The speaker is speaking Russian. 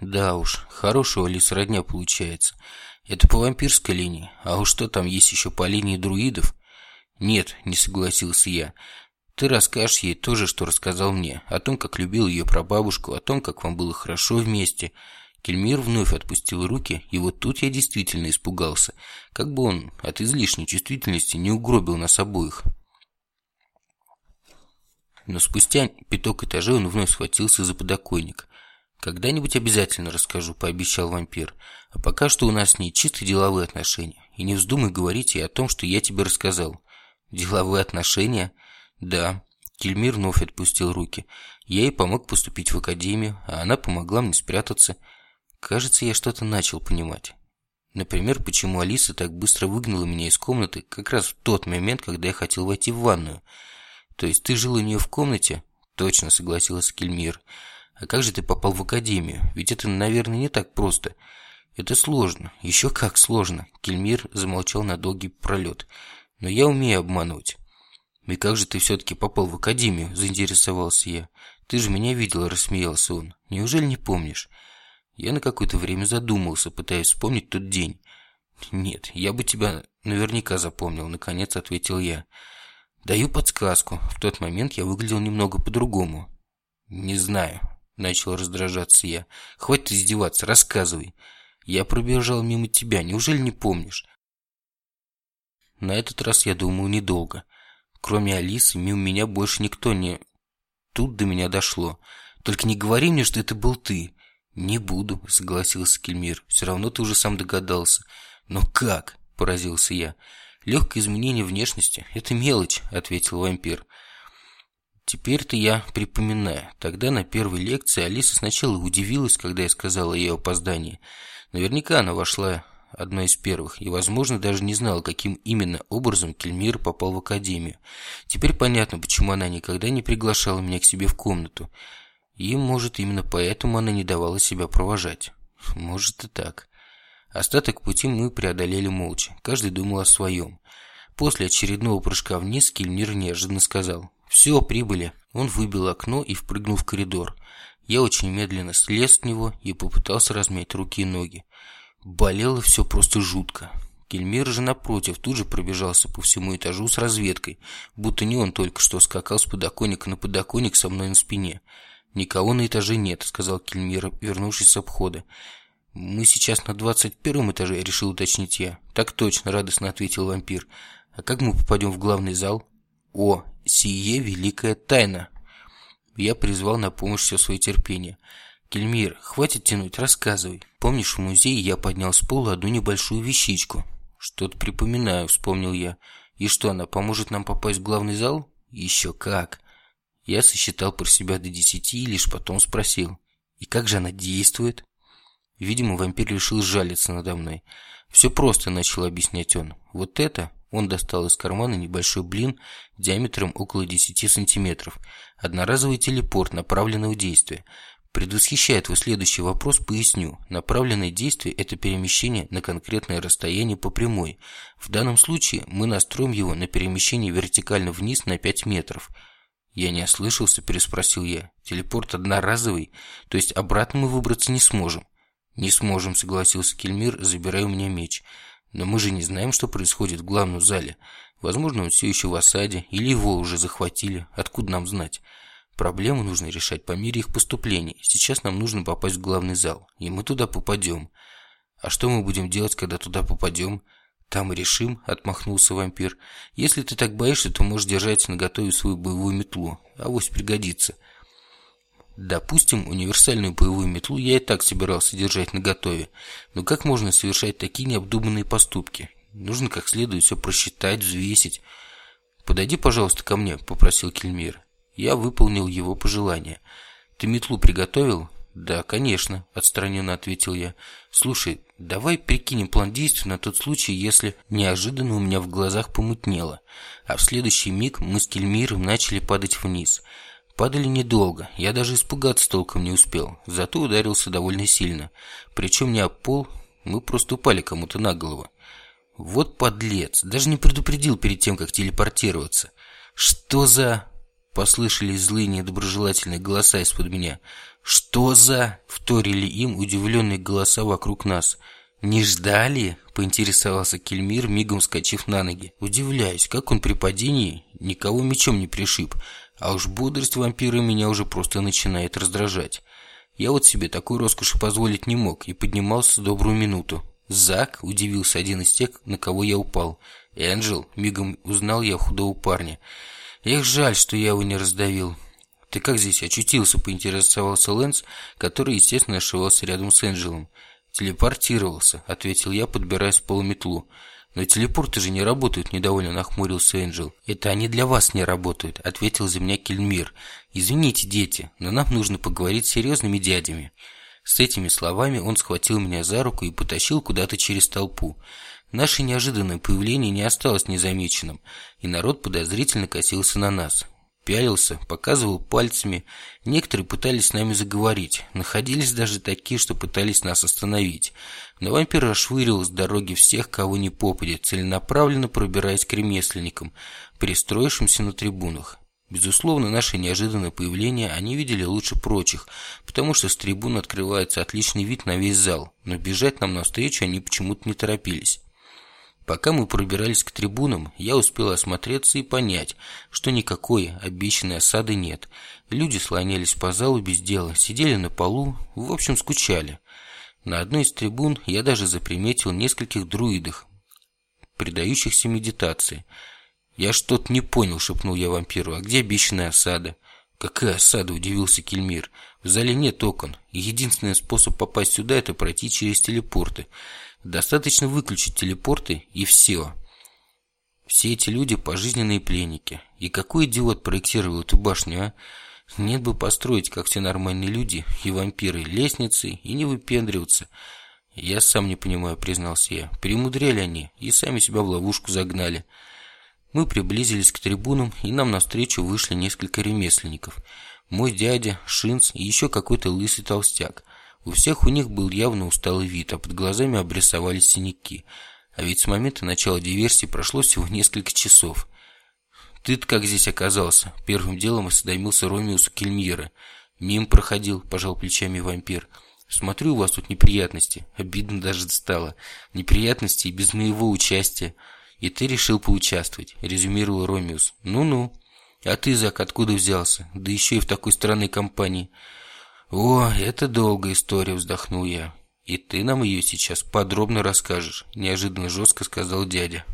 Да уж, хорошего ли сродня получается. Это по вампирской линии. А уж что там есть еще по линии друидов? Нет, не согласился я. Ты расскажешь ей то же, что рассказал мне. О том, как любил ее прабабушку, о том, как вам было хорошо вместе. Кельмир вновь отпустил руки, и вот тут я действительно испугался. Как бы он от излишней чувствительности не угробил нас обоих. Но спустя пяток этажей он вновь схватился за подоконник. «Когда-нибудь обязательно расскажу», – пообещал вампир. «А пока что у нас с ней чисто деловые отношения. И не вздумай говорить ей о том, что я тебе рассказал». «Деловые отношения?» «Да». Кельмир вновь отпустил руки. Я ей помог поступить в академию, а она помогла мне спрятаться. Кажется, я что-то начал понимать. Например, почему Алиса так быстро выгнала меня из комнаты как раз в тот момент, когда я хотел войти в ванную. То есть ты жил у нее в комнате? Точно, согласился Кельмир. А как же ты попал в академию? Ведь это, наверное, не так просто. Это сложно. Еще как сложно. Кельмир замолчал на долгий пролет. Но я умею обманывать. И как же ты все-таки попал в академию? Заинтересовался я. Ты же меня видел, рассмеялся он. Неужели не помнишь? Я на какое-то время задумался, пытаясь вспомнить тот день. «Нет, я бы тебя наверняка запомнил», — наконец ответил я. «Даю подсказку. В тот момент я выглядел немного по-другому». «Не знаю», Начал раздражаться я. «Хватит издеваться, рассказывай. Я пробежал мимо тебя, неужели не помнишь?» На этот раз я думал недолго. Кроме Алисы, мимо меня больше никто не... Тут до меня дошло. «Только не говори мне, что это был ты». «Не буду», — согласился Кельмир. «Все равно ты уже сам догадался». «Но как?» — поразился я. «Легкое изменение внешности — это мелочь», — ответил вампир. Теперь-то я припоминаю. Тогда на первой лекции Алиса сначала удивилась, когда я сказала ей о опоздании. Наверняка она вошла одной из первых, и, возможно, даже не знала, каким именно образом Кельмир попал в академию. Теперь понятно, почему она никогда не приглашала меня к себе в комнату. И, может, именно поэтому она не давала себя провожать. Может и так. Остаток пути мы преодолели молча. Каждый думал о своем. После очередного прыжка вниз Кельмир неожиданно сказал «Все, прибыли». Он выбил окно и впрыгнул в коридор. Я очень медленно слез с него и попытался размять руки и ноги. Болело все просто жутко. Кельмир же, напротив, тут же пробежался по всему этажу с разведкой, будто не он только что скакал с подоконника на подоконник со мной на спине. «Никого на этаже нет», — сказал Кельмир, вернувшись с обхода. «Мы сейчас на двадцать первом этаже», — решил уточнить я. «Так точно», — радостно ответил вампир. «А как мы попадем в главный зал?» «О, сие великая тайна!» Я призвал на помощь все свое терпение. «Кельмир, хватит тянуть, рассказывай. Помнишь, в музее я поднял с пола одну небольшую вещичку?» «Что-то припоминаю», — вспомнил я. «И что, она поможет нам попасть в главный зал?» «Еще как!» Я сосчитал про себя до десяти и лишь потом спросил. «И как же она действует?» Видимо, вампир решил жалиться надо мной. «Все просто», — начал объяснять он. «Вот это он достал из кармана небольшой блин диаметром около 10 сантиметров. Одноразовый телепорт направленного действия. Предвосхищая твой следующий вопрос, поясню. Направленное действие – это перемещение на конкретное расстояние по прямой. В данном случае мы настроим его на перемещение вертикально вниз на 5 метров. Я не ослышался, переспросил я. Телепорт одноразовый, то есть обратно мы выбраться не сможем. Не сможем, согласился Кельмир, забирая у меня меч. Но мы же не знаем, что происходит в главном зале. Возможно, он все еще в осаде, или его уже захватили. Откуда нам знать? Проблемы нужно решать по мере их поступления. Сейчас нам нужно попасть в главный зал, и мы туда попадем. А что мы будем делать, когда туда попадем? Там и решим, отмахнулся вампир. Если ты так боишься, то можешь держать наготове свою боевую метлу. Авось пригодится. Допустим, универсальную боевую метлу я и так собирался держать наготове. Но как можно совершать такие необдуманные поступки? Нужно как следует все просчитать, взвесить. «Подойди, пожалуйста, ко мне», — попросил Кельмир. Я выполнил его пожелание. «Ты метлу приготовил?» «Да, конечно», — отстраненно ответил я. «Слушай, давай прикинем план действий на тот случай, если неожиданно у меня в глазах помутнело, а в следующий миг мы с Кельмиром начали падать вниз». Падали недолго, я даже испугаться толком не успел, зато ударился довольно сильно. Причем не об пол, мы просто упали кому-то на голову. Вот подлец, даже не предупредил перед тем, как телепортироваться. Что за... Послышались злые недоброжелательные голоса из-под меня. «Что за...» — вторили им удивленные голоса вокруг нас. «Не ждали?» — поинтересовался Кельмир, мигом вскочив на ноги. Удивляюсь, как он при падении никого мечом не пришиб, а уж бодрость вампира меня уже просто начинает раздражать. Я вот себе такой роскоши позволить не мог и поднимался добрую минуту. «Зак?» – удивился один из тех, на кого я упал. «Энджел?» – мигом узнал я худого парня. «Эх, жаль, что я его не раздавил». «Ты как здесь очутился?» – поинтересовался Лэнс, который, естественно, ошивался рядом с Энджелом. «Телепортировался», – ответил я, подбирая с пола метлу. «Но телепорты же не работают», – недовольно нахмурился Энджел. «Это они для вас не работают», – ответил за меня Кельмир. «Извините, дети, но нам нужно поговорить с серьезными дядями». С этими словами он схватил меня за руку и потащил куда-то через толпу. Наше неожиданное появление не осталось незамеченным, и народ подозрительно косился на нас пялился, показывал пальцами. Некоторые пытались с нами заговорить. Находились даже такие, что пытались нас остановить. Но вампир расшвыривал с дороги всех, кого не попадет, целенаправленно пробираясь к ремесленникам, пристроившимся на трибунах. Безусловно, наше неожиданное появление они видели лучше прочих, потому что с трибун открывается отличный вид на весь зал, но бежать нам навстречу они почему-то не торопились. Пока мы пробирались к трибунам, я успел осмотреться и понять, что никакой обещанной осады нет. Люди слонялись по залу без дела, сидели на полу, в общем, скучали. На одной из трибун я даже заприметил нескольких друидов, предающихся медитации. «Я что-то не понял», — шепнул я вампиру. «А где обещанная осада?» «Какая осада?» – удивился Кельмир. «В зале нет окон, и единственный способ попасть сюда – это пройти через телепорты. Достаточно выключить телепорты и все. Все эти люди пожизненные пленники. И какой идиот проектировал эту башню, а? Нет бы построить, как все нормальные люди и вампиры, лестницы и не выпендриваться. Я сам не понимаю, признался я. Примудряли они и сами себя в ловушку загнали. Мы приблизились к трибунам, и нам навстречу вышли несколько ремесленников. Мой дядя, Шинц и еще какой-то лысый толстяк. У всех у них был явно усталый вид, а под глазами обрисовались синяки. А ведь с момента начала диверсии прошло всего несколько часов. «Ты-то как здесь оказался?» Первым делом осведомился Ромеус у Кельмира. «Мим проходил», – пожал плечами вампир. «Смотрю, у вас тут неприятности. Обидно даже стало. Неприятности и без моего участия. И ты решил поучаствовать», – резюмировал Ромеус. «Ну-ну. А ты, Зак, откуда взялся? Да еще и в такой странной компании». «О, это долгая история», – вздохнул я. «И ты нам ее сейчас подробно расскажешь», – неожиданно жестко сказал дядя.